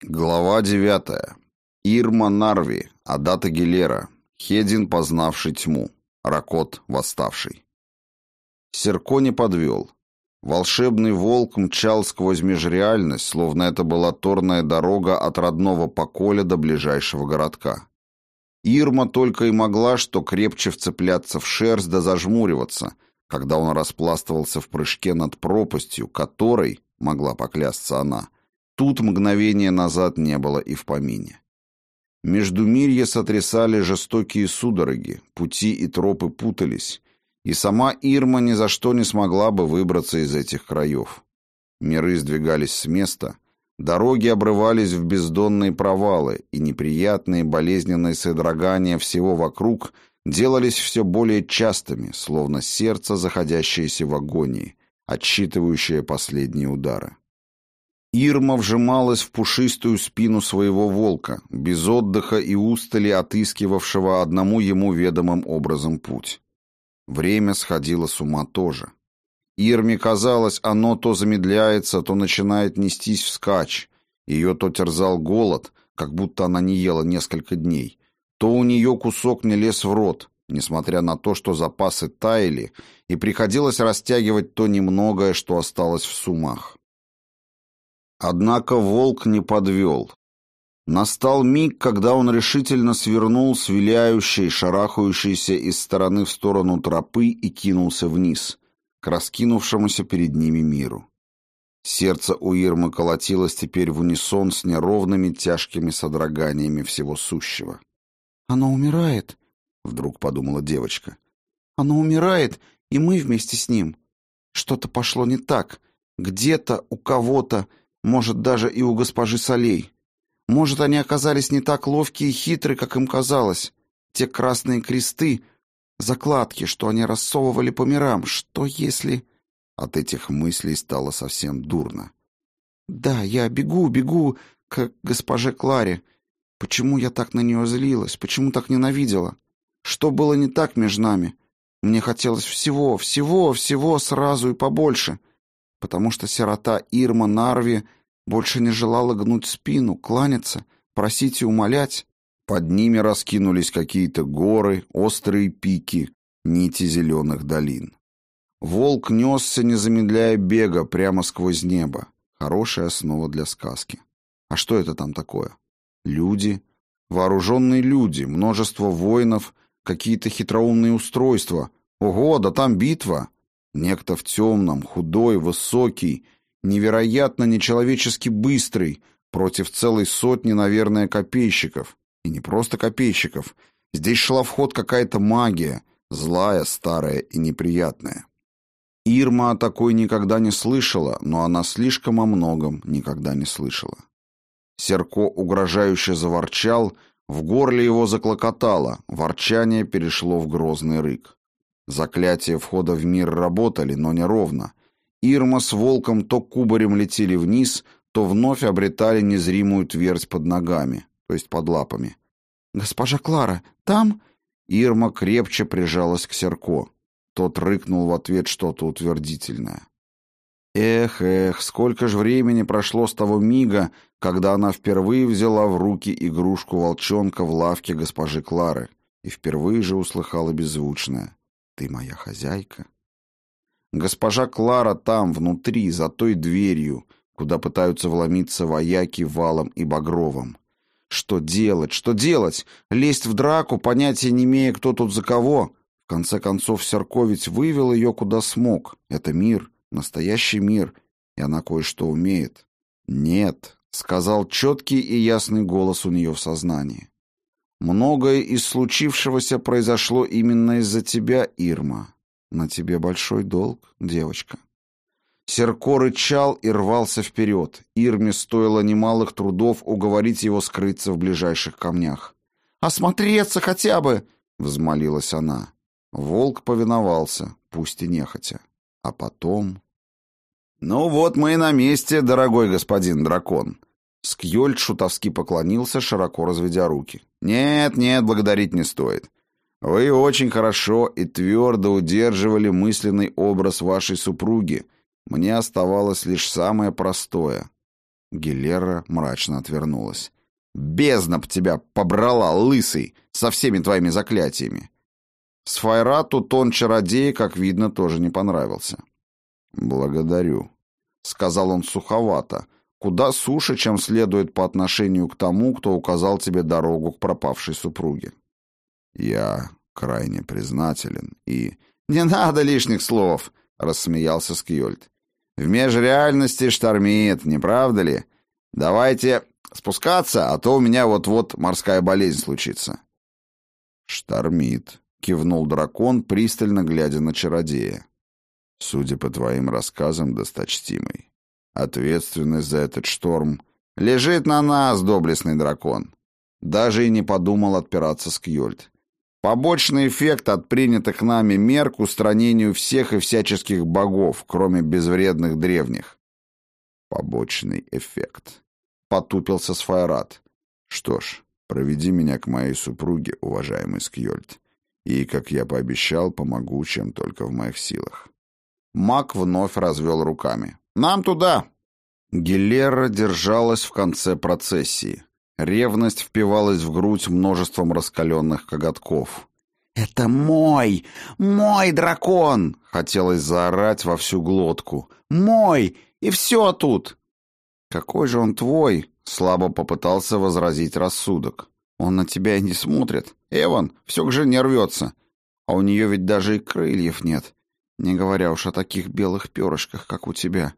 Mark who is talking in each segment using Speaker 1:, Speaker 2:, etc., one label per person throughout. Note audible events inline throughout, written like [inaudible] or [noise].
Speaker 1: Глава девятая. Ирма Нарви, Адата Гилера, Хедин, познавший тьму, Ракот, восставший. Серко не подвел. Волшебный волк мчал сквозь межреальность, словно это была торная дорога от родного поколя до ближайшего городка. Ирма только и могла что крепче вцепляться в шерсть да зажмуриваться, когда он распластывался в прыжке над пропастью, которой, могла поклясться она, тут мгновение назад не было и в помине. Междумирье сотрясали жестокие судороги, пути и тропы путались, и сама Ирма ни за что не смогла бы выбраться из этих краев. Миры сдвигались с места, дороги обрывались в бездонные провалы, и неприятные болезненные содрогания всего вокруг делались все более частыми, словно сердце, заходящееся в агонии, отсчитывающее последние удары. Ирма вжималась в пушистую спину своего волка, без отдыха и устали отыскивавшего одному ему ведомым образом путь. Время сходило с ума тоже. Ирме казалось, оно то замедляется, то начинает нестись вскачь. Ее то терзал голод, как будто она не ела несколько дней, то у нее кусок не лез в рот, несмотря на то, что запасы таяли, и приходилось растягивать то немногое, что осталось в сумах. Однако волк не подвел. Настал миг, когда он решительно свернул с виляющей, шарахающейся из стороны в сторону тропы и кинулся вниз, к раскинувшемуся перед ними миру. Сердце у Ирмы колотилось теперь в унисон с неровными тяжкими содроганиями всего сущего.
Speaker 2: «Оно умирает», —
Speaker 1: вдруг подумала девочка.
Speaker 2: «Оно умирает, и мы вместе с ним. Что-то пошло не так. Где-то, у кого-то, может, даже и у госпожи Солей. Может, они оказались не так ловкие и хитры, как им казалось. Те красные кресты, закладки, что они рассовывали по мирам. Что если...
Speaker 1: От этих мыслей стало совсем дурно.
Speaker 2: Да, я бегу, бегу к госпоже Кларе. Почему я так на нее злилась? Почему так ненавидела? Что было не так между нами? Мне хотелось всего, всего, всего сразу и побольше потому что сирота Ирма Нарви больше не желала гнуть спину, кланяться, просить и умолять.
Speaker 1: Под ними раскинулись какие-то горы, острые пики, нити зеленых долин. Волк несся, не замедляя бега, прямо сквозь небо. Хорошая основа для сказки. А что это там такое? Люди. Вооруженные люди, множество воинов, какие-то хитроумные устройства. Ого, да там битва! Некто в темном, худой, высокий, невероятно нечеловечески быстрый, против целой сотни, наверное, копейщиков. И не просто копейщиков. Здесь шла в ход какая-то магия, злая, старая и неприятная. Ирма о такой никогда не слышала, но она слишком о многом никогда не слышала. Серко угрожающе заворчал, в горле его заклокотало, ворчание перешло в грозный рык. Заклятия входа в мир работали, но не ровно. Ирма с волком то кубарем летели вниз, то вновь обретали незримую твердь под ногами, то есть под лапами.
Speaker 2: «Госпожа Клара, там?»
Speaker 1: Ирма крепче прижалась к Серко. Тот рыкнул в ответ что-то утвердительное. Эх, эх, сколько же времени прошло с того мига, когда она впервые взяла в руки игрушку волчонка в лавке госпожи Клары и впервые же услыхала беззвучное. Ты моя хозяйка. Госпожа Клара там, внутри, за той дверью, куда пытаются вломиться вояки Валом и Багровым. Что делать? Что делать? Лезть в драку, понятия не имея, кто тут за кого? В конце концов, Серковец вывел ее куда смог. Это мир, настоящий мир, и она кое-что умеет. «Нет», — сказал четкий и ясный голос у нее в сознании. Многое из случившегося произошло именно из-за тебя, Ирма. На тебе большой долг, девочка. Серко рычал и рвался вперед. Ирме стоило немалых трудов уговорить его скрыться в ближайших камнях. «Осмотреться хотя бы!» — взмолилась она. Волк повиновался, пусть и нехотя. А потом... «Ну вот мы и на месте, дорогой господин дракон», Скьольд шутовски поклонился, широко разведя руки. «Нет, нет, благодарить не стоит. Вы очень хорошо и твердо удерживали мысленный образ вашей супруги. Мне оставалось лишь самое простое». Гилера мрачно отвернулась. «Бездна б тебя побрала, лысый, со всеми твоими заклятиями!» Сфайрату тон чародея, как видно, тоже не понравился. «Благодарю», — сказал он суховато, куда суше, чем следует по отношению к тому, кто указал тебе дорогу к пропавшей супруге. «Я крайне признателен и...» «Не надо лишних слов!» — рассмеялся Скьольд. «В межреальности штормит, не правда ли? Давайте спускаться, а то у меня вот-вот морская болезнь случится».
Speaker 2: «Штормит», — кивнул дракон, пристально глядя на чародея. «Судя по твоим рассказам, досточтимый, ответственность за этот шторм
Speaker 1: лежит на нас, доблестный дракон». Даже и не подумал отпираться Скьольд. Побочный эффект от принятых нами мер к устранению всех и всяческих богов, кроме безвредных древних.
Speaker 2: Побочный эффект. Потупился Сфайрат. Что ж, проведи меня к моей супруге, уважаемый Скьольд. И, как я пообещал, помогу, чем только в моих силах.
Speaker 1: Мак вновь развел руками. «Нам туда!» Гелера держалась в конце процессии. Ревность впивалась в грудь множеством раскаленных коготков. «Это мой! Мой дракон!» — хотелось заорать во всю глотку. «Мой! И все тут!» «Какой же он твой?» — слабо попытался возразить рассудок. «Он на тебя и не смотрит. Эван все к жене рвется. А у нее ведь даже и крыльев нет, не говоря уж о таких белых перышках, как у тебя.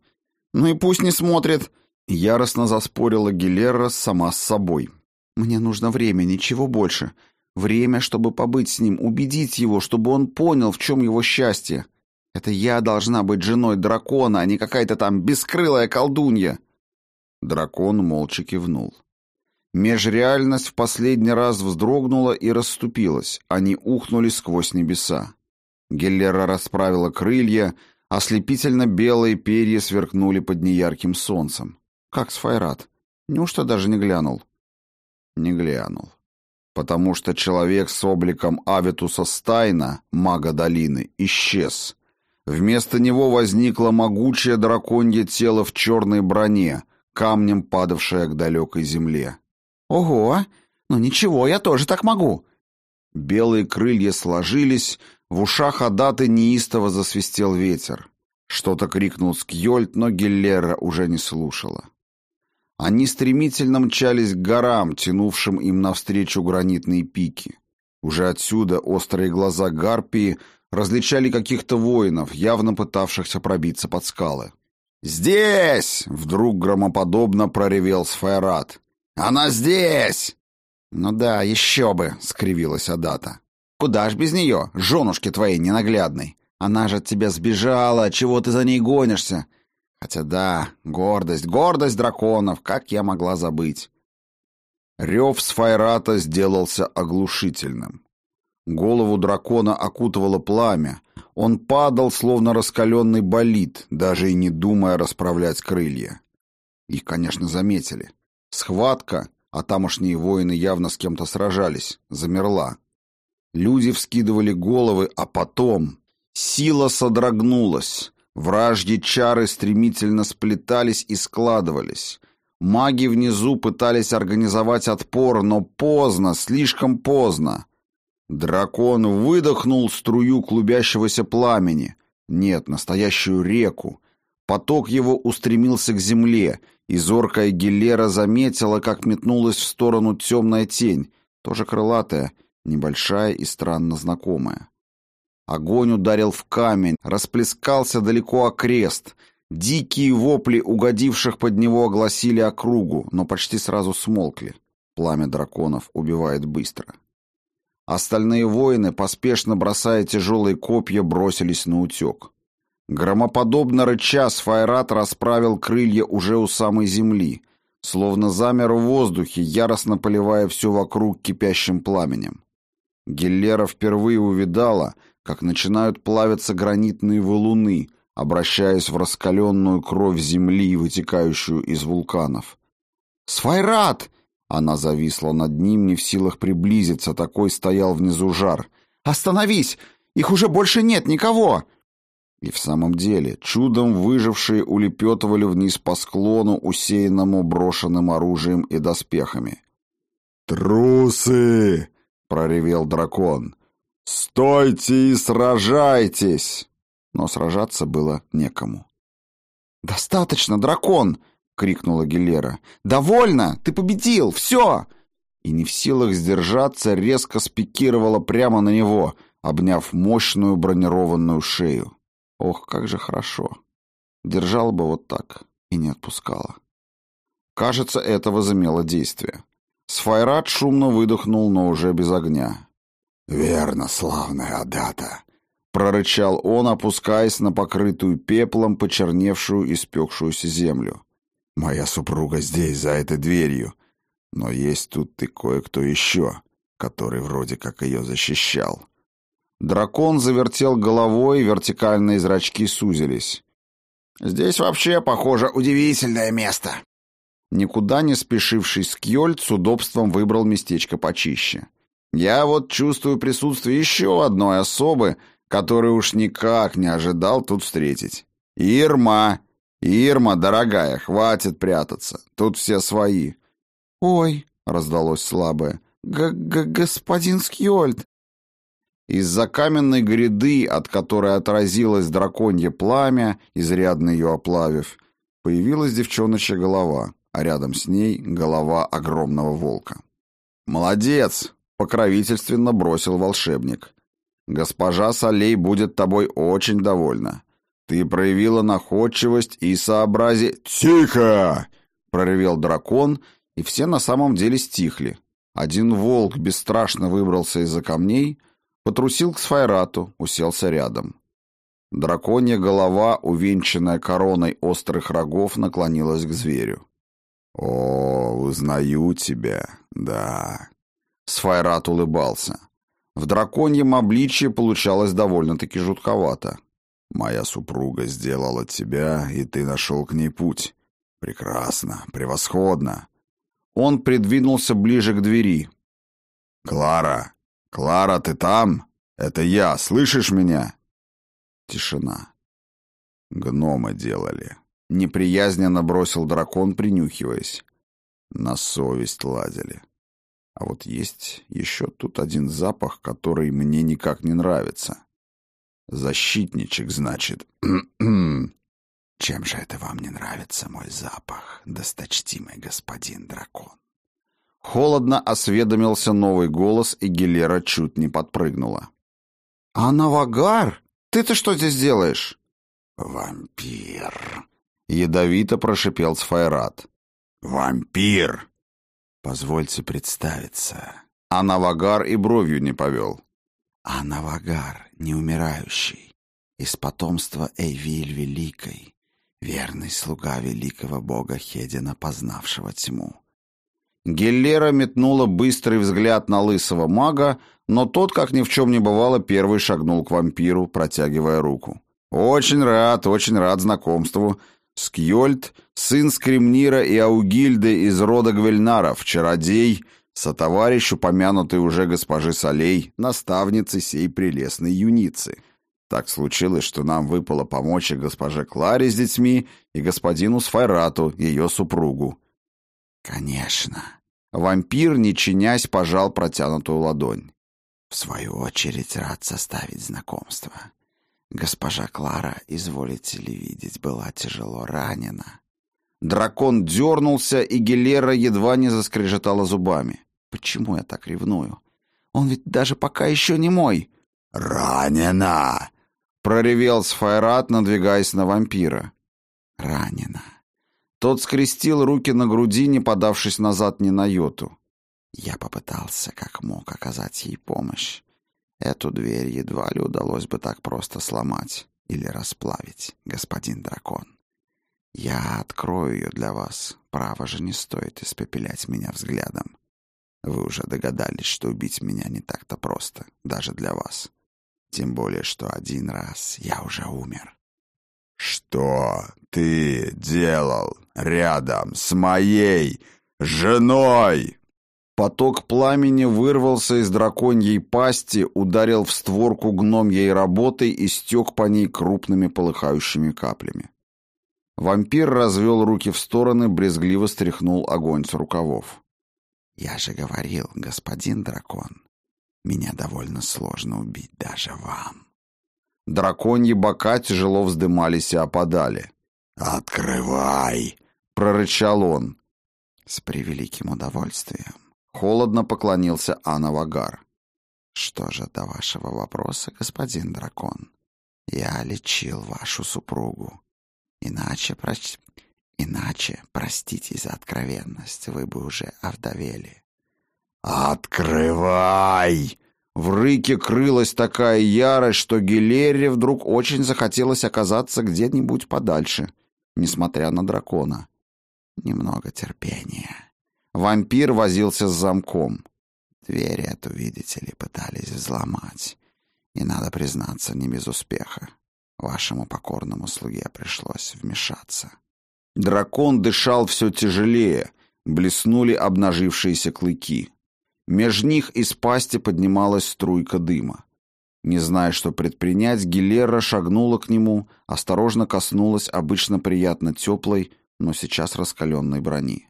Speaker 1: Ну и пусть не смотрит!» Яростно заспорила Гилерра сама с собой. «Мне нужно время, ничего больше. Время, чтобы побыть с ним, убедить его, чтобы он понял, в чем его счастье. Это я должна быть женой дракона, а не какая-то там бескрылая колдунья». Дракон молча кивнул. Межреальность в последний раз вздрогнула и расступилась. Они ухнули сквозь небеса. Геллера расправила крылья, ослепительно белые перья сверкнули под неярким солнцем. Как Сфайрат? Неужто даже не глянул? Не глянул. Потому что человек с обликом Авитуса Стайна, мага долины, исчез. Вместо него возникло могучее драконье тело в черной броне, камнем падавшее к далекой земле. «Ого! Ну ничего, я тоже так могу!» Белые крылья сложились, в ушах Адаты неистово засвистел ветер. Что-то крикнул Скьольд, но Геллера уже не слушала. Они стремительно мчались к горам, тянувшим им навстречу гранитные пики. Уже отсюда острые глаза Гарпии различали каких-то воинов, явно пытавшихся пробиться под скалы. «Здесь!» — вдруг громоподобно проревел Сфайрат. «Она здесь!» «Ну да, еще бы!» — скривилась Адата. «Куда ж без нее, женушки твоей ненаглядной? Она же от тебя сбежала, чего ты за ней гонишься? Хотя да, гордость, гордость драконов, как я могла забыть? Рев Сфайрата сделался оглушительным. Голову дракона окутывало пламя. Он падал, словно раскаленный болид, даже и не думая расправлять крылья. Их, конечно, заметили. Схватка, а тамошние воины явно с кем-то сражались, замерла. Люди вскидывали головы, а потом... Сила содрогнулась. Вражьи чары стремительно сплетались и складывались. Маги внизу пытались организовать отпор, но поздно, слишком поздно. Дракон выдохнул струю клубящегося пламени. Нет, настоящую реку. Поток его устремился к земле, и зоркая Гелера заметила, как метнулась в сторону темная тень, тоже крылатая, небольшая и странно знакомая. Огонь ударил в камень, расплескался далеко окрест. Дикие вопли угодивших под него огласили округу, но почти сразу смолкли. Пламя драконов убивает быстро. Остальные воины, поспешно бросая тяжелые копья, бросились на утек. Громоподобно рыча, Сфайрат расправил крылья уже у самой земли, словно замер в воздухе, яростно поливая все вокруг кипящим пламенем. Геллера впервые увидала — как начинают плавиться гранитные валуны, обращаясь в раскаленную кровь земли, вытекающую из вулканов. «Сфайрат!» Она зависла над ним, не в силах приблизиться, такой стоял внизу жар. «Остановись! Их уже больше нет никого!» И в самом деле, чудом выжившие улепетывали вниз по склону, усеянному брошенным оружием и доспехами. «Трусы!» — проревел дракон. «Стойте и сражайтесь!» Но сражаться было некому.
Speaker 2: «Достаточно, дракон!» — крикнула Гилера. «Довольно! Ты победил! Все!» И не в силах сдержаться, резко спикировала прямо на него, обняв мощную бронированную шею. Ох, как же хорошо. Держала бы вот так и не отпускала. Кажется, это возымело действие. Сфайрат шумно выдохнул, но уже без огня.
Speaker 1: «Верно, славная Адата!» — прорычал он, опускаясь на покрытую пеплом, почерневшую и спекшуюся землю. «Моя супруга здесь, за этой дверью. Но есть тут и кое-кто еще, который вроде как ее защищал.
Speaker 2: Дракон завертел головой, вертикальные зрачки сузились. «Здесь вообще, похоже, удивительное место». Никуда не спешивший Скьольд с удобством выбрал местечко почище. «Я вот чувствую присутствие еще одной особы, которую уж никак не ожидал тут встретить. Ирма! Ирма, дорогая, хватит прятаться, тут все свои». «Ой!» — раздалось слабое. «Г -г «Господин Скьольд!» Из-за каменной гряды, от которой отразилось драконье пламя, изрядно ее оплавив, появилась девчоночья голова, а рядом с ней голова огромного волка. «Молодец!» — покровительственно бросил волшебник. «Госпожа Солей будет тобой очень довольна. Ты проявила находчивость и сообрази...»
Speaker 1: «Тихо!»
Speaker 2: — проревел дракон, и все на самом деле стихли. Один волк бесстрашно выбрался из-за камней — Потрусил к Сфайрату, уселся рядом. Драконья голова, увенчанная короной острых рогов, наклонилась к зверю.
Speaker 1: «О, узнаю тебя, да».
Speaker 2: Сфайрат улыбался. В драконьем обличье получалось довольно-таки жутковато.
Speaker 1: «Моя супруга сделала тебя, и ты нашел к ней путь. Прекрасно, превосходно».
Speaker 2: Он придвинулся ближе к двери.
Speaker 1: «Клара, «Клара, ты там? Это я, слышишь меня?»
Speaker 2: Тишина.
Speaker 1: Гномы делали.
Speaker 2: Неприязненно бросил дракон, принюхиваясь.
Speaker 1: На совесть ладили. А вот есть еще тут один запах, который мне никак не нравится. Защитничек, значит. [clears throat] Чем же это вам не нравится, мой запах, досточтимый господин дракон?
Speaker 2: Холодно осведомился новый голос, и Гилера чуть не подпрыгнула. «А Навагар? Ты-то что здесь делаешь?»
Speaker 1: «Вампир!»
Speaker 2: — ядовито прошипел Сфайрат.
Speaker 1: «Вампир!» «Позвольте представиться».
Speaker 2: А Навагар и бровью не повел.
Speaker 1: «А Навагар, неумирающий, из потомства Эйвиль Великой, верный слуга великого бога Хедина, познавшего тьму.
Speaker 2: Геллера метнула быстрый взгляд на лысого мага, но тот, как ни в чем не бывало, первый шагнул к вампиру, протягивая руку. «Очень рад, очень рад знакомству. Скьольд, сын Скремнира и Аугильды из рода Гвельнаров, чародей, сотоварищ упомянутой уже госпожи Солей, наставницы сей прелестной юницы. Так случилось, что нам выпало помочь и госпоже Кларе с детьми, и господину Сфайрату, ее супругу.
Speaker 1: «Конечно».
Speaker 2: Вампир, не чинясь, пожал протянутую ладонь.
Speaker 1: «В свою очередь рад составить знакомство. Госпожа Клара, изволите ли видеть, была тяжело ранена».
Speaker 2: Дракон дернулся, и Гелера едва не заскрежетала зубами. «Почему я так ревную? Он ведь даже пока еще не мой».
Speaker 1: «Ранена!»
Speaker 2: — проревел Сфайрат, надвигаясь на вампира.
Speaker 1: «Ранена!»
Speaker 2: Тот скрестил руки на груди, не подавшись назад ни на йоту.
Speaker 1: Я попытался как мог оказать ей помощь. Эту дверь едва ли удалось бы так просто сломать или расплавить, господин дракон. Я открою ее для вас. Право же не стоит испепелять меня взглядом. Вы уже догадались, что убить меня не так-то просто, даже для вас. Тем более, что один раз я уже умер.
Speaker 2: «Что ты делал рядом с моей женой?»
Speaker 1: Поток пламени вырвался из драконьей пасти, ударил в створку гномьей работы и стек по ней крупными полыхающими каплями. Вампир развел руки в стороны, брезгливо стряхнул огонь с рукавов.
Speaker 2: «Я же говорил, господин дракон, меня довольно сложно убить даже вам».
Speaker 1: Драконьи бока тяжело вздымались и опадали.
Speaker 2: «Открывай!»
Speaker 1: — прорычал он.
Speaker 2: «С превеликим удовольствием».
Speaker 1: Холодно поклонился Анавагар.
Speaker 2: «Что же до вашего вопроса, господин дракон? Я лечил вашу супругу. Иначе, проч... Иначе, простите за откровенность, вы бы уже овдовели».
Speaker 1: «Открывай!» В рыке крылась такая ярость, что Гилере вдруг очень захотелось оказаться где-нибудь подальше, несмотря на дракона.
Speaker 2: «Немного терпения».
Speaker 1: Вампир возился с замком.
Speaker 2: Дверь эту, видите ли, пытались взломать. И, надо признаться, не без успеха. Вашему покорному слуге пришлось вмешаться.
Speaker 1: Дракон дышал все тяжелее, блеснули обнажившиеся клыки. Меж них из пасти поднималась струйка дыма. Не зная, что предпринять, Гилера шагнула к нему, осторожно коснулась обычно приятно теплой, но сейчас раскаленной брони.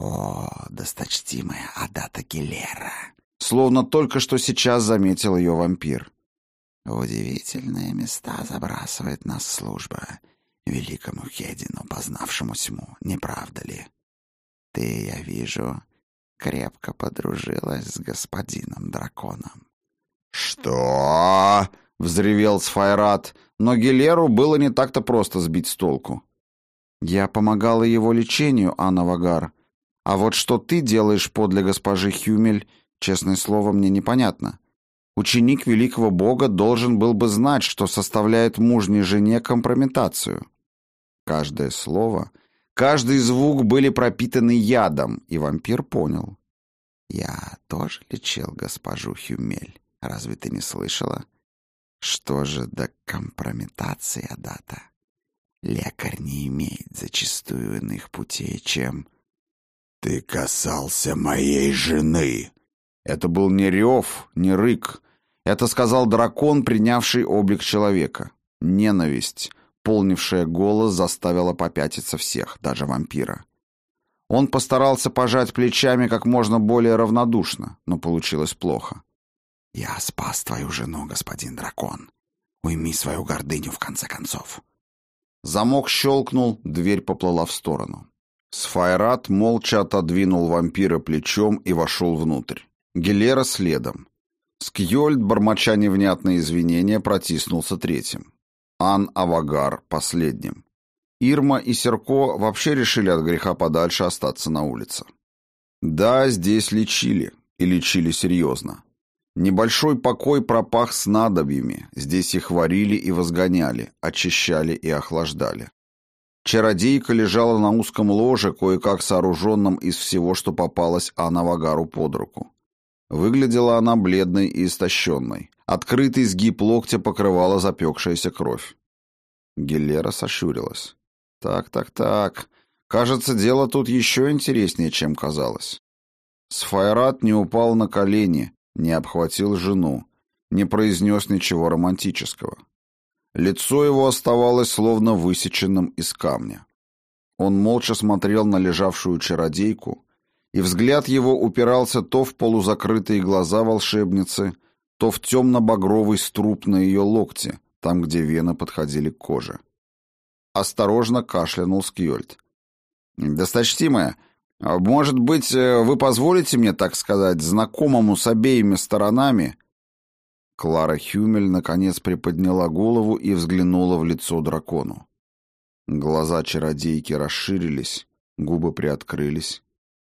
Speaker 2: «О, досточтимая Адата Гилера!»
Speaker 1: Словно только что сейчас заметил ее вампир.
Speaker 2: В удивительные места забрасывает нас служба великому Хедину, познавшему тьму, не правда ли? Ты, я вижу, крепко подружилась с господином драконом.
Speaker 1: «Что?» — взревел Сфайрат, но Гилеру было не так-то просто сбить с толку. «Я помогала его лечению, Анна Вагар. А вот что ты делаешь подле госпожи Хюмель, честное слово, мне непонятно. Ученик великого бога должен был бы знать, что составляет мужней жене компрометацию». Каждое слово, каждый звук были пропитаны ядом, и вампир понял.
Speaker 2: «Я тоже лечил госпожу Хюмель. Разве ты не слышала? Что же до компрометации Адата? Лекарь не имеет зачастую иных путей, чем...
Speaker 1: «Ты касался моей жены!» Это был не рев, не рык. Это сказал дракон, принявший облик человека. Ненависть, полнившая голос, заставила попятиться всех, даже вампира. Он постарался пожать плечами как можно более равнодушно, но получилось плохо.
Speaker 2: «Я спас твою жену, господин дракон. Уйми свою гордыню, в конце концов».
Speaker 1: Замок щелкнул, дверь поплыла в сторону. Сфайрат молча отодвинул вампира плечом и вошел внутрь. Гелера следом. Скьольд, бормоча невнятные извинения, протиснулся третьим. Ан Авагар последним. Ирма и Серко вообще решили от греха подальше остаться на улице. Да, здесь лечили, и лечили серьезно. Небольшой покой пропах снадобьями, здесь их варили и возгоняли, очищали и охлаждали. Чародейка лежала на узком ложе, кое-как сооруженном из всего, что попалось Анавагару под руку. Выглядела она бледной и истощенной. Открытый сгиб локтя покрывала запекшаяся кровь. Геллера сощурилась. «Так, так, так. Кажется, дело тут еще интереснее, чем казалось». Сфайрат не упал на колени, не обхватил жену, не произнес ничего романтического. Лицо его оставалось словно высеченным из камня. Он молча смотрел на лежавшую чародейку, и взгляд его упирался то в полузакрытые глаза волшебницы, то в темно-багровый струп на ее локте, там, где вены подходили к коже. Осторожно кашлянул Скьольд. «Досточтимая, может быть, э, вы позволите мне, так сказать, знакомому с обеими сторонами?» Клара Хюмель наконец приподняла голову и взглянула в лицо дракону. Глаза чародейки расширились, губы приоткрылись,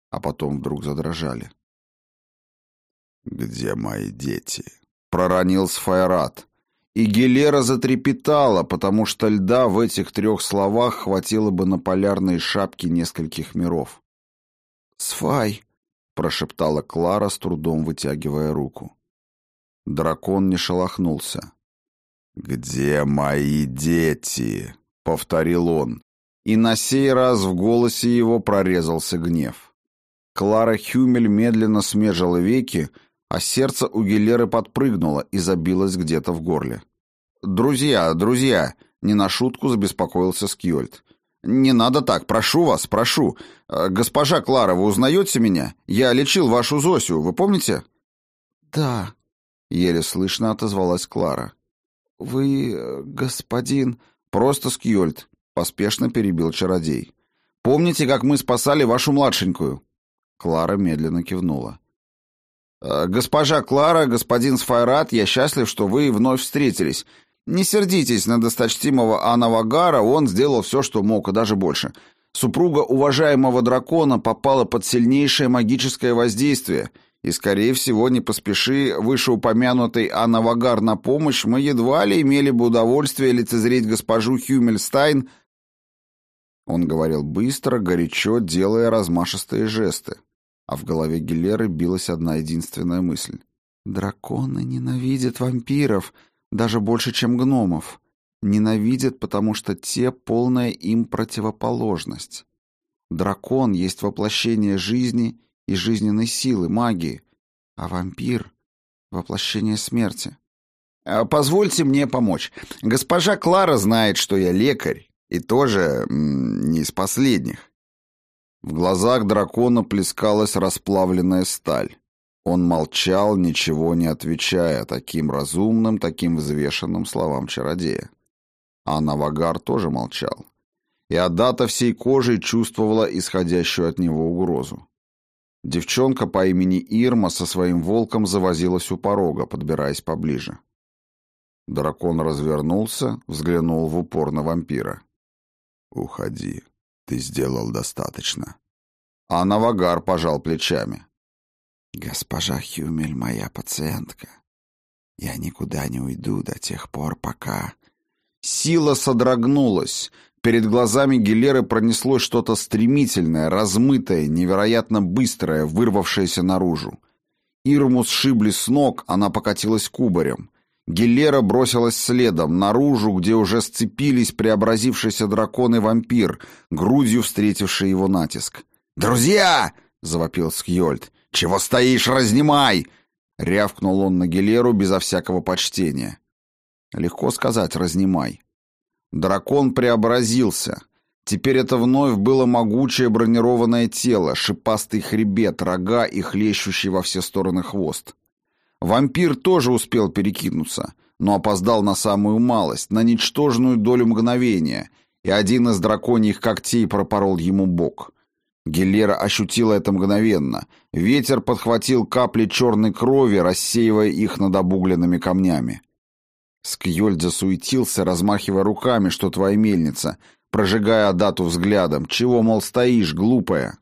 Speaker 1: а потом вдруг задрожали. «Где мои дети?» — проронил Сфайрат. И Гелера затрепетала, потому что льда в этих трех словах хватило бы на полярные шапки нескольких миров.
Speaker 2: «Сфай!» — прошептала Клара, с трудом вытягивая руку.
Speaker 1: Дракон не шелохнулся. «Где мои дети?» — повторил он, и на сей раз в голосе его прорезался гнев. Клара Хюмель медленно смежила веки, а сердце у Гелеры подпрыгнуло и забилось где-то в горле. «Друзья, друзья!» — не на шутку забеспокоился Скьольд. «Не надо так, прошу вас, прошу. Э, госпожа Клара, вы узнаете меня? Я лечил вашу Зосю, вы помните?»
Speaker 2: «Да», — еле слышно отозвалась Клара. «Вы, э, господин...»
Speaker 1: «Просто Скьольд», — поспешно перебил чародей. «Помните, как мы спасали вашу младшенькую?» Клара медленно кивнула. «Э, «Госпожа Клара, господин Сфайрат, я счастлив, что вы вновь встретились. Не сердитесь на досточтимого Анавагара, он сделал все, что мог, и даже больше. Супруга уважаемого дракона попала под сильнейшее магическое воздействие, и, скорее всего, не поспеши вышеупомянутый Анавагар на помощь, мы едва ли имели бы удовольствие лицезреть госпожу Хюмельстайн он говорил быстро, горячо, делая размашистые жесты а в голове Гиллеры билась одна единственная мысль. «Драконы ненавидят вампиров, даже больше, чем гномов. Ненавидят, потому что те — полная им противоположность. Дракон есть воплощение жизни и жизненной силы, магии, а вампир — воплощение смерти». «А «Позвольте мне помочь. Госпожа Клара знает, что я лекарь, и тоже не из последних. В глазах дракона плескалась расплавленная сталь. Он молчал, ничего не отвечая таким разумным, таким взвешенным словам чародея. А Навагар тоже молчал. И Адата всей кожей чувствовала исходящую от него угрозу. Девчонка по имени Ирма со своим волком завозилась у порога, подбираясь поближе. Дракон развернулся, взглянул в упор на вампира. «Уходи», ты сделал достаточно. А Навагар пожал плечами.
Speaker 2: Госпожа Хюмель моя пациентка. Я никуда не уйду до тех пор, пока...
Speaker 1: Сила содрогнулась. Перед глазами Гилеры пронеслось что-то стремительное, размытое, невероятно быстрое, вырвавшееся наружу. Ирму сшибли с ног, она покатилась кубарем. Гелера бросилась следом, наружу, где уже сцепились преобразившийся дракон и вампир, грудью встретивший его натиск. «Друзья!» — завопил Скьольд. «Чего стоишь, разнимай!» Рявкнул он на Гелеру безо всякого почтения. Легко сказать «разнимай». Дракон преобразился. Теперь это вновь было могучее бронированное тело, шипастый хребет, рога и хлещущий во все стороны хвост. Вампир тоже успел перекинуться, но опоздал на самую малость, на ничтожную долю мгновения, и один из драконьих когтей пропорол ему бок. Геллера ощутила это мгновенно. Ветер подхватил капли черной крови, рассеивая их над обугленными камнями. Скьольд засуетился, размахивая руками, что твоя мельница, прожигая Адату взглядом. «Чего, мол, стоишь, глупая?»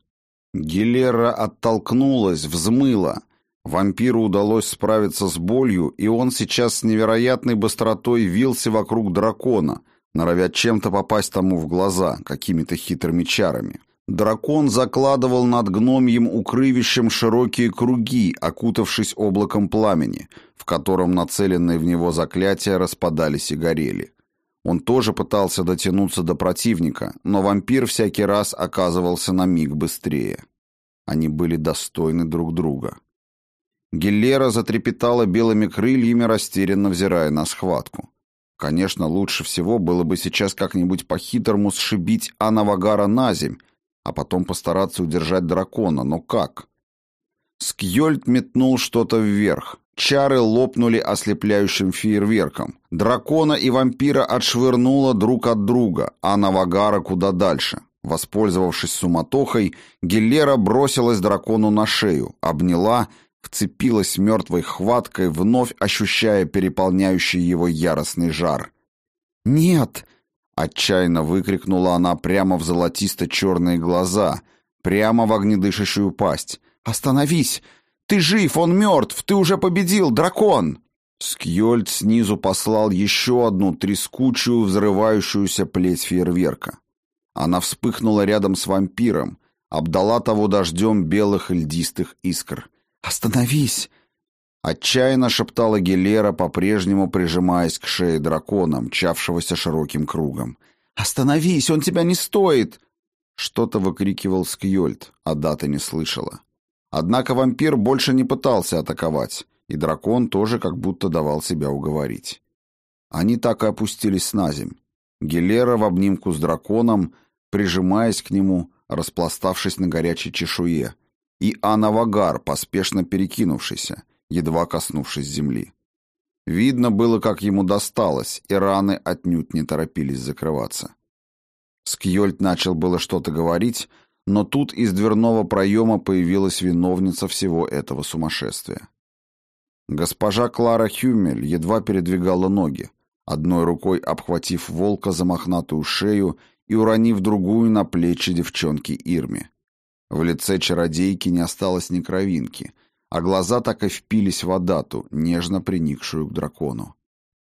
Speaker 1: Гелера оттолкнулась, взмыла. Вампиру удалось справиться с болью, и он сейчас с невероятной быстротой вился вокруг дракона, норовя чем-то попасть тому в глаза, какими-то хитрыми чарами. Дракон закладывал над гномьим укрывищем широкие круги, окутавшись облаком пламени, в котором нацеленные в него заклятия распадались и горели. Он тоже пытался дотянуться до противника, но вампир всякий раз оказывался на миг быстрее. Они были достойны друг друга. Гиллера затрепетала белыми крыльями, растерянно взирая на схватку. Конечно, лучше всего было бы сейчас как-нибудь по-хитрому сшибить Анавагара на земь, а потом постараться удержать дракона, но как? Скьольд метнул что-то вверх. Чары лопнули ослепляющим фейерверком. Дракона и вампира отшвырнуло друг от друга, а Навагара куда дальше. Воспользовавшись суматохой, Гиллера бросилась дракону на шею, обняла вцепилась мертвой хваткой, вновь ощущая переполняющий его яростный жар. «Нет!» — отчаянно выкрикнула она прямо в золотисто-черные глаза, прямо в огнедышащую пасть. «Остановись! Ты жив, он мертв! Ты уже победил, дракон!» Скьольд снизу послал еще одну трескучую, взрывающуюся плеть фейерверка. Она вспыхнула рядом с вампиром, обдала того дождем белых льдистых искр — «Остановись!» Отчаянно шептала Гелера, по-прежнему прижимаясь к шее дракона, мчавшегося широким кругом. «Остановись! Он тебя не стоит!» Что-то выкрикивал Скьольд, а Дата не слышала. Однако вампир больше не пытался атаковать, и дракон тоже как будто давал себя уговорить. Они так и опустились на земь. Гелера в обнимку с драконом, прижимаясь к нему, распластавшись на горячей чешуе, и Анавагар, поспешно перекинувшийся, едва коснувшись земли. Видно было, как ему досталось, и раны отнюдь не торопились закрываться. Скьольд начал было что-то говорить, но тут из дверного проема появилась виновница всего этого сумасшествия. Госпожа Клара Хюмель едва передвигала ноги, одной рукой обхватив волка за мохнатую шею и уронив другую на плечи девчонки Ирме. В лице чародейки не осталось ни кровинки, а глаза так и впились в Адату, нежно приникшую к дракону.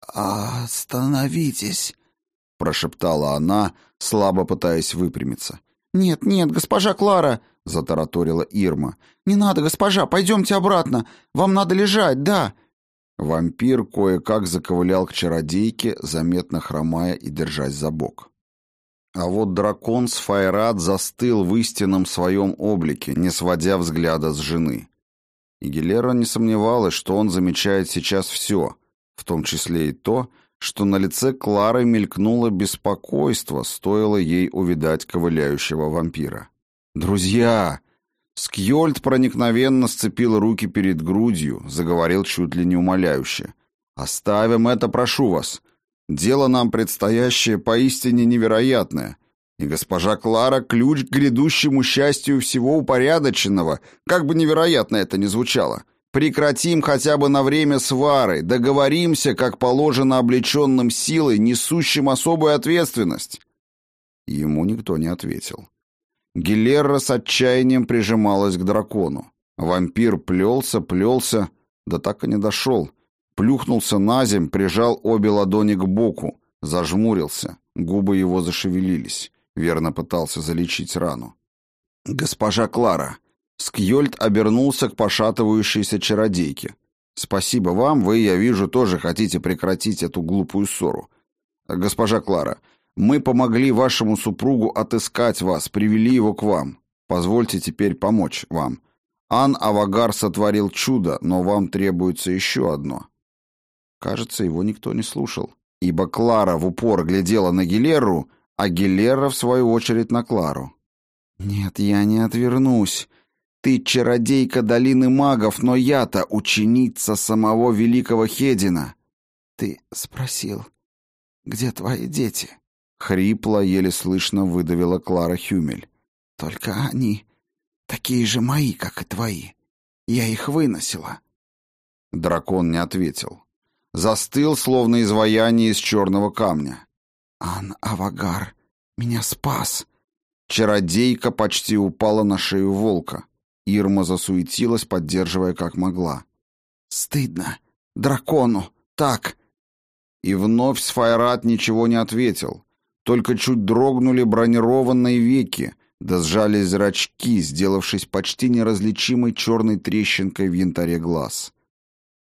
Speaker 2: «Остановитесь!»
Speaker 1: — прошептала она, слабо пытаясь выпрямиться.
Speaker 2: «Нет, нет, госпожа Клара!» — затараторила Ирма. «Не надо, госпожа, пойдемте обратно. Вам надо лежать, да!»
Speaker 1: Вампир кое-как заковылял к чародейке, заметно хромая и держась за бок. А вот дракон Сфайрат застыл в истинном своем облике, не сводя взгляда с жены. И Гилера не сомневалась, что он замечает сейчас все, в том числе и то, что на лице Клары мелькнуло беспокойство, стоило ей увидать ковыляющего вампира. «Друзья!» Скьольд проникновенно сцепил руки перед грудью, заговорил чуть ли не умоляюще. «Оставим это, прошу вас. Дело нам предстоящее поистине невероятное. И госпожа Клара — ключ к грядущему счастью всего упорядоченного, как бы невероятно это ни звучало. Прекратим хотя бы на время свары, договоримся, как положено облеченным силой, несущим особую ответственность. Ему никто не ответил. Гилерра с отчаянием прижималась к дракону. Вампир плелся, плелся, да так и не дошел. Плюхнулся на земь, прижал обе ладони к боку, зажмурился, губы его зашевелились. Верно пытался залечить рану. «Госпожа Клара», Скьольд обернулся к пошатывающейся чародейке. «Спасибо вам, вы, я вижу, тоже хотите прекратить эту глупую ссору. Госпожа Клара, мы помогли вашему супругу отыскать вас, привели его к вам. Позвольте теперь помочь вам. Ан Авагар сотворил чудо, но вам требуется еще одно». Кажется, его никто не слушал, ибо Клара в упор глядела на Гилеру, а Гилера, в свою очередь, на Клару. «Нет, я не отвернусь», ты чародейка долины магов, но я-то ученица самого великого Хедина. Ты спросил, где твои дети? Хрипло, еле слышно выдавила Клара Хюмель. Только они такие же мои, как и твои. Я их выносила. Дракон не ответил. Застыл, словно изваяние из черного камня. Ан Авагар меня спас. Чародейка почти упала на шею волка. Ирма засуетилась, поддерживая как могла. «Стыдно. Дракону. Так». И вновь Сфайрат ничего не ответил. Только чуть дрогнули бронированные веки, да сжались зрачки, сделавшись почти неразличимой черной трещинкой в янтаре глаз.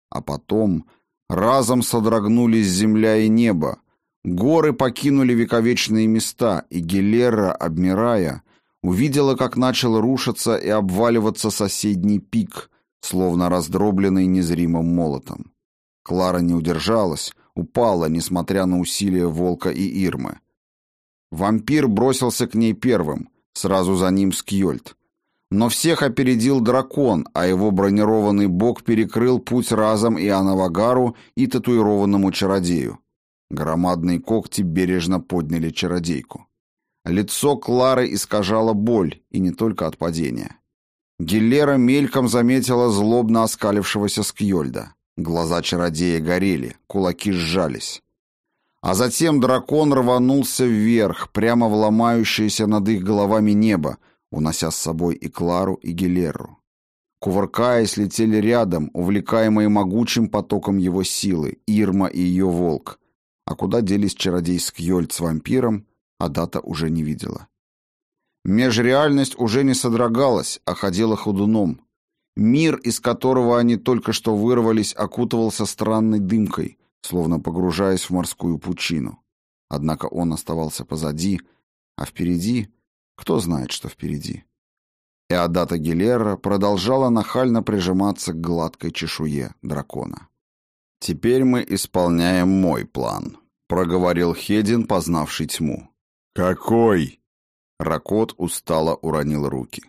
Speaker 1: А потом разом содрогнулись земля и небо. Горы покинули вековечные места, и Гелера, обмирая, увидела, как начал рушиться и обваливаться соседний пик, словно раздробленный незримым молотом. Клара не удержалась, упала, несмотря на усилия Волка и Ирмы. Вампир бросился к ней первым, сразу за ним Скьольд. Но всех опередил дракон, а его бронированный бок перекрыл путь разом и Анавагару, и татуированному чародею. Громадные когти бережно подняли чародейку. Лицо Клары искажало боль, и не только от падения. Гиллера мельком заметила злобно оскалившегося Скьольда. Глаза чародея горели, кулаки сжались. А затем дракон рванулся вверх, прямо в ломающееся над их головами небо, унося с собой и Клару, и Гилеру. Кувыркаясь, летели рядом, увлекаемые могучим потоком его силы, Ирма и ее волк. А куда делись чародей Скьольд с вампиром, а дата уже не видела. Межреальность уже не содрогалась, а ходила ходуном. Мир, из которого они только что вырвались, окутывался странной дымкой, словно погружаясь в морскую пучину. Однако он оставался позади, а впереди
Speaker 2: Кто знает, что впереди. Эодата Гилера продолжала нахально прижиматься к гладкой чешуе дракона.
Speaker 1: «Теперь мы исполняем мой план», — проговорил Хедин, познавший тьму.
Speaker 3: «Какой?»
Speaker 1: Ракот устало уронил руки.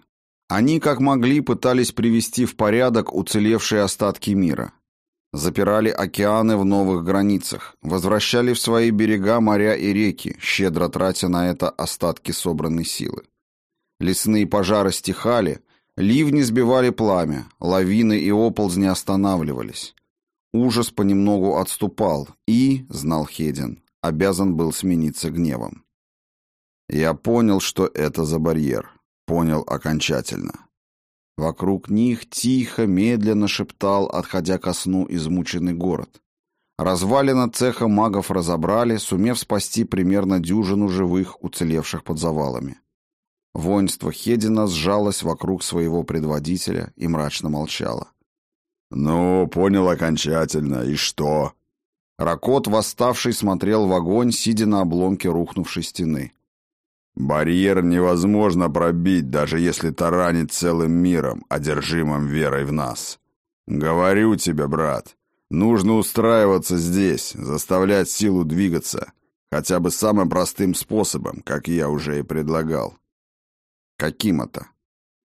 Speaker 1: Они, как могли, пытались привести в порядок уцелевшие остатки мира. Запирали океаны в новых границах, возвращали в свои берега моря и реки, щедро тратя на это остатки собранной силы. Лесные пожары стихали, ливни сбивали пламя, лавины и оползни останавливались. Ужас понемногу отступал и, знал Хедин, обязан был смениться гневом. Я понял, что это за барьер. Понял окончательно. Вокруг них тихо, медленно шептал, отходя ко сну, измученный город. Развалина цеха магов разобрали, сумев спасти примерно дюжину живых, уцелевших под завалами. Воинство Хедина сжалось вокруг своего предводителя и мрачно молчало.
Speaker 3: «Ну, понял окончательно. И что?»
Speaker 1: Ракот, восставший, смотрел в огонь, сидя на обломке рухнувшей стены.
Speaker 3: «Барьер невозможно пробить, даже если таранит целым миром, одержимым верой в нас. Говорю тебе, брат, нужно устраиваться здесь, заставлять силу двигаться, хотя бы самым простым способом, как я уже и предлагал.
Speaker 1: Каким это?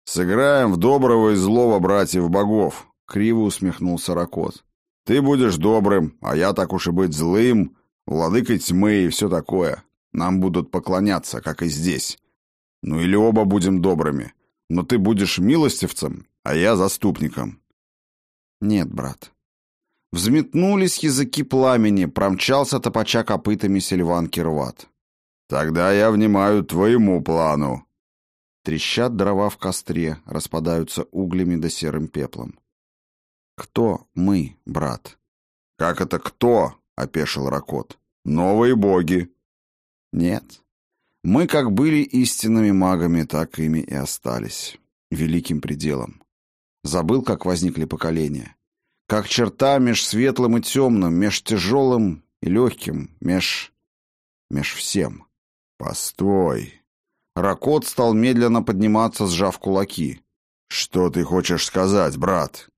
Speaker 3: Сыграем в доброго и злого братьев-богов, криво усмехнулся Ракот. Ты будешь добрым, а я так уж и быть злым, владыкой тьмы и все такое. Нам будут поклоняться, как и здесь. Ну или оба будем добрыми. Но ты будешь милостивцем, а я заступником.
Speaker 1: Нет, брат. Взметнулись языки пламени, промчался топача копытами Сильван Кирват.
Speaker 3: Тогда я внимаю твоему плану,
Speaker 1: Трещат дрова в костре, распадаются углями да серым пеплом. Кто мы, брат?
Speaker 3: Как это кто? опешил Ракот. Новые боги.
Speaker 1: Нет. Мы как были истинными магами, так ими и остались. Великим пределом. Забыл, как возникли поколения. Как черта меж светлым и темным, меж тяжелым и легким, меж... меж всем.
Speaker 3: Постой,
Speaker 1: Ракот стал медленно подниматься, сжав кулаки.
Speaker 3: «Что ты хочешь сказать, брат?»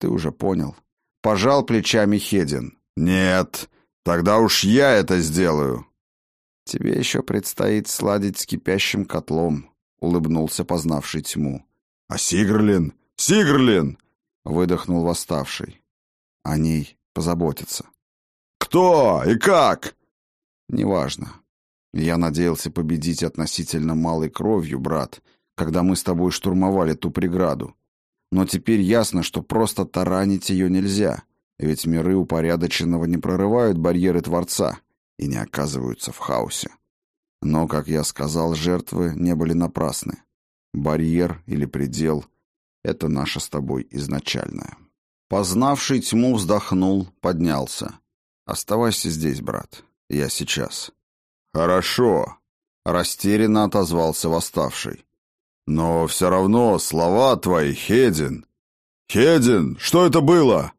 Speaker 1: «Ты уже понял». Пожал плечами Хедин.
Speaker 3: «Нет, тогда уж я это сделаю».
Speaker 1: «Тебе еще предстоит сладить с кипящим котлом», — улыбнулся познавший тьму.
Speaker 3: «А Сигрлин? Сигрлин!»
Speaker 1: — выдохнул восставший. «О ней позаботиться».
Speaker 3: «Кто и как?»
Speaker 1: «Неважно. Я надеялся победить относительно малой кровью, брат, когда мы с тобой штурмовали ту преграду. Но теперь ясно, что просто таранить ее нельзя, ведь миры упорядоченного не прорывают барьеры Творца и не оказываются в хаосе. Но, как я сказал, жертвы не были напрасны. Барьер или предел — это наше с тобой изначальное. Познавший тьму вздохнул, поднялся. «Оставайся здесь, брат. Я сейчас».
Speaker 3: «Хорошо», — растерянно отозвался восставший. «Но все равно слова твои, Хедин...» «Хедин, что это было?»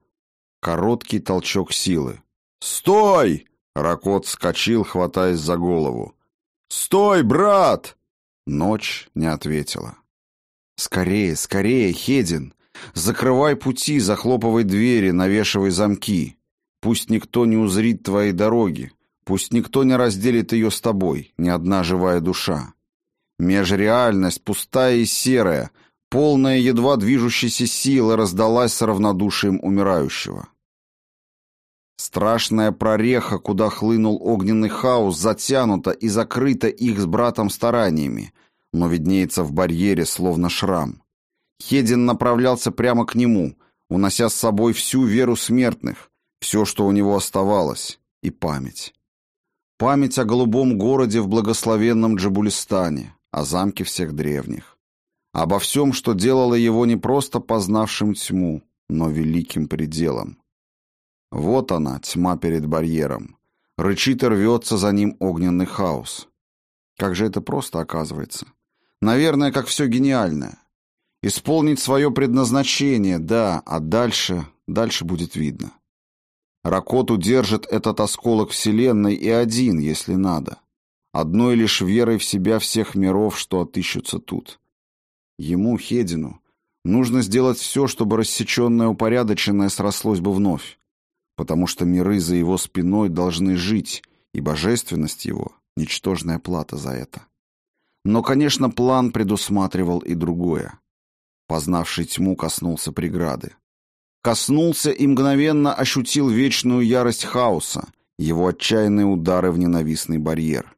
Speaker 1: Короткий толчок силы.
Speaker 3: «Стой!»
Speaker 1: — Ракот вскочил, хватаясь за голову.
Speaker 3: «Стой, брат!»
Speaker 1: Ночь не ответила. «Скорее, скорее, Хедин! Закрывай пути, захлопывай двери, навешивай замки. Пусть никто не узрит твоей дороги. Пусть никто не разделит ее с тобой, ни одна живая душа. Межреальность, пустая и серая, полная едва движущейся силы, раздалась с равнодушием умирающего. Страшная прореха, куда хлынул огненный хаос, затянута и закрыта их с братом стараниями, но виднеется в барьере, словно шрам. Хедин направлялся прямо к нему, унося с собой всю веру смертных, все, что у него оставалось, и память. Память о голубом городе в благословенном Джабулистане, о замке всех древних. Обо всем, что делало его не просто познавшим тьму, но великим пределом. Вот она, тьма перед барьером. Рычит и рвется за ним огненный хаос. Как же это просто оказывается. Наверное, как все гениальное. Исполнить свое предназначение, да, а дальше, дальше будет видно. Ракот удержит этот осколок Вселенной и один, если надо. Одной лишь верой в себя всех миров, что отыщутся тут. Ему, Хедину, нужно сделать все, чтобы рассеченное упорядоченное срослось бы вновь, потому что миры за его спиной должны жить, и божественность его — ничтожная плата за это. Но, конечно, план предусматривал и другое. Познавший тьму коснулся преграды. Коснулся и мгновенно ощутил вечную ярость хаоса, его отчаянные удары в ненавистный барьер.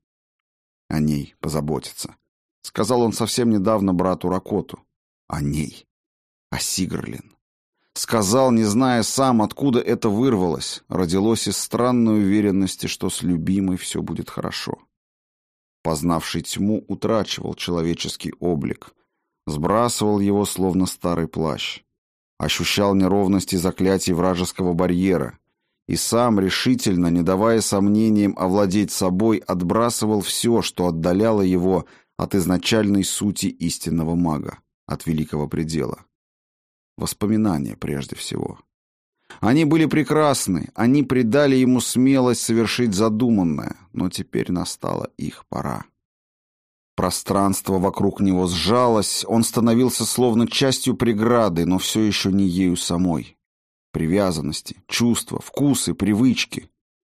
Speaker 1: О ней позаботиться. Сказал он совсем недавно брату Ракоту. О ней. О Сигрлин. Сказал, не зная сам, откуда это вырвалось, родилось из странной уверенности, что с любимой все будет хорошо. Познавший тьму утрачивал человеческий облик, сбрасывал его, словно старый плащ. Ощущал неровности заклятий вражеского барьера, и сам решительно, не давая сомнениям овладеть собой, отбрасывал все, что отдаляло его от изначальной сути истинного мага, от великого предела. Воспоминания прежде всего. Они были прекрасны, они придали ему смелость совершить задуманное, но теперь настала их пора. Пространство вокруг него сжалось, он становился словно частью преграды, но все еще не ею самой. Привязанности, чувства, вкусы, привычки.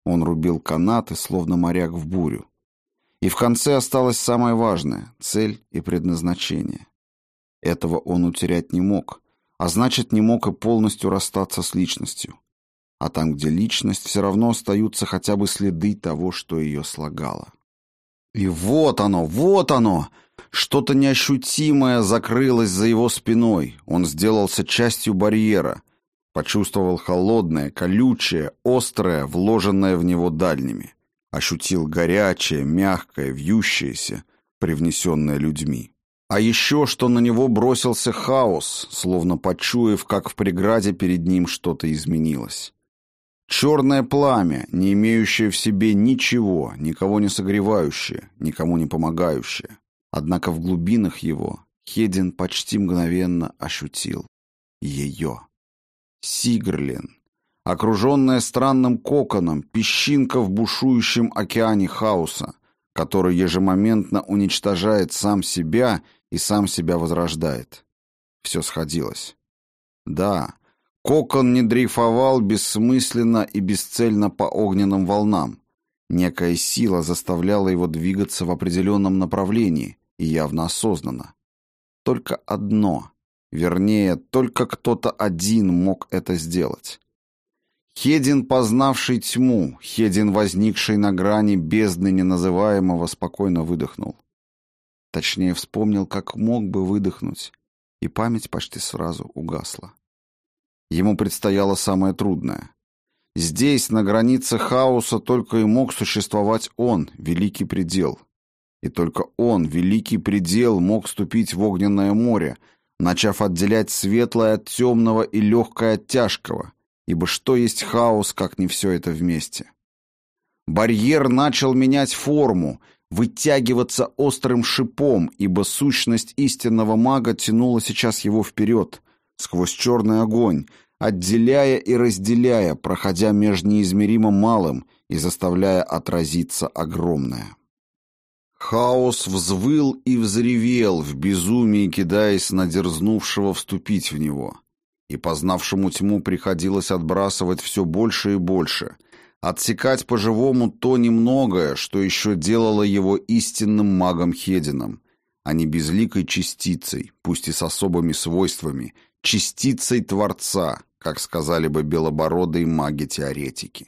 Speaker 1: Он рубил канаты, словно моряк в бурю. И в конце осталось самое важное — цель и предназначение. Этого он утерять не мог, а значит, не мог и полностью расстаться с личностью. А там, где личность, все равно остаются хотя бы следы того, что ее слагало. И вот оно, вот оно! Что-то неощутимое закрылось за его спиной. Он сделался частью барьера. Почувствовал холодное, колючее, острое, вложенное в него дальними. Ощутил горячее, мягкое, вьющееся, привнесенное людьми. А еще, что на него бросился хаос, словно почуяв, как в преграде перед ним что-то изменилось. Черное пламя, не имеющее в себе ничего, никого не согревающее, никому не помогающее. Однако в глубинах его Хедин почти мгновенно ощутил ее. Сигрлин, окруженная странным коконом, песчинка в бушующем океане хаоса, который ежемоментно уничтожает сам себя и сам себя возрождает. Все сходилось. Да, Кокон не дрейфовал бессмысленно и бесцельно по огненным волнам. Некая сила заставляла его двигаться в определенном направлении и явно осознанно. Только одно, вернее, только кто-то один мог это сделать. Хедин, познавший тьму, Хедин, возникший на грани бездны неназываемого, спокойно выдохнул. Точнее, вспомнил, как мог бы выдохнуть, и память почти сразу угасла. Ему предстояло самое трудное. Здесь, на границе хаоса, только и мог существовать он, великий предел. И только он, великий предел, мог ступить в огненное море, начав отделять светлое от темного и легкое от тяжкого, ибо что есть хаос, как не все это вместе? Барьер начал менять форму, вытягиваться острым шипом, ибо сущность истинного мага тянула сейчас его вперед, сквозь черный огонь, отделяя и разделяя, проходя между неизмеримо малым и заставляя отразиться огромное. Хаос взвыл и взревел в безумии, кидаясь на дерзнувшего вступить в него. И познавшему тьму приходилось отбрасывать все больше и больше, отсекать по-живому то немногое, что еще делало его истинным магом Хедином, а не безликой частицей, пусть и с особыми свойствами, частицей Творца, как сказали бы белобородые маги-теоретики.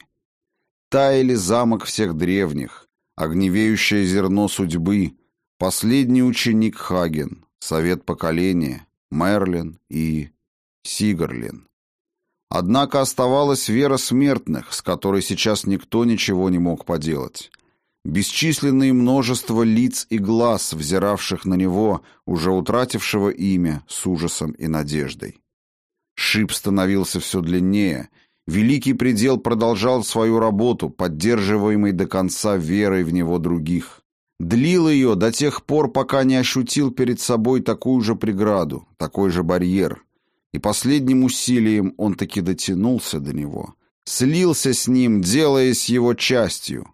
Speaker 1: Таяли замок всех древних, огневеющее зерно судьбы, последний ученик Хаген, совет поколения, Мерлин и Сигарлин. Однако оставалась вера смертных, с которой сейчас никто ничего не мог поделать. Бесчисленное множество лиц и глаз, взиравших на него, уже утратившего имя, с ужасом и надеждой. Шип становился все длиннее. Великий предел продолжал свою работу, поддерживаемый до конца верой в него других. Длил ее до тех пор, пока не ощутил перед собой такую же преграду, такой же барьер. И последним усилием он таки дотянулся до него. Слился с ним, делаясь его частью.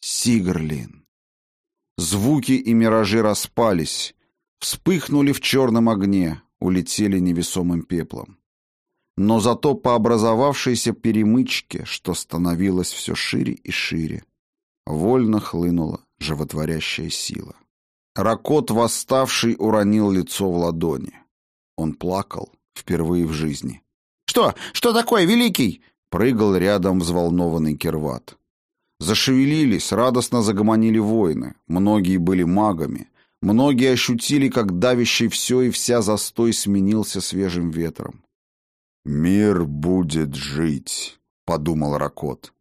Speaker 1: Сигрлин. Звуки и миражи распались, вспыхнули в черном огне, улетели невесомым пеплом. Но зато по образовавшейся перемычке, что становилось все шире и шире, вольно хлынула животворящая сила. Ракот, восставший, уронил лицо в ладони. Он плакал впервые в жизни.
Speaker 2: «Что? Что такое, Великий?»
Speaker 1: Прыгал рядом взволнованный Керват. Зашевелились, радостно загомонили воины. Многие были магами. Многие ощутили, как давящий все и вся застой сменился свежим ветром.
Speaker 3: «Мир будет жить», — подумал Ракот.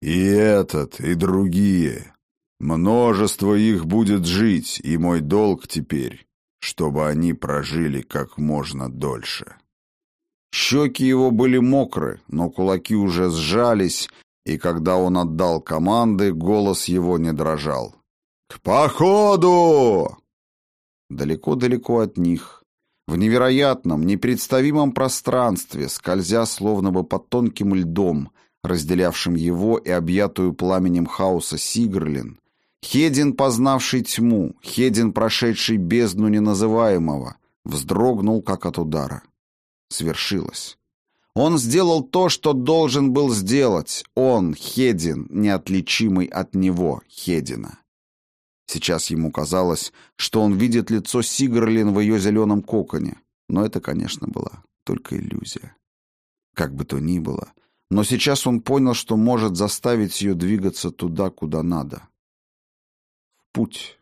Speaker 3: «И этот, и другие. Множество их будет жить, и мой долг теперь, чтобы они прожили как можно дольше».
Speaker 1: Щеки его были мокры, но кулаки уже сжались, и когда он отдал команды, голос его не дрожал. «К походу!» Далеко-далеко от них, в невероятном, непредставимом пространстве, скользя словно бы под тонким льдом, разделявшим его и объятую пламенем хаоса Сигрлин, Хедин, познавший тьму, Хедин, прошедший бездну неназываемого, вздрогнул, как от удара свершилось. Он сделал то, что должен был сделать. Он, Хедин, неотличимый от него, Хедина. Сейчас ему казалось, что он видит лицо Сигрлин в ее зеленом коконе, но это, конечно, была только иллюзия. Как бы то ни было, но сейчас он понял, что может заставить ее двигаться туда, куда надо. В путь.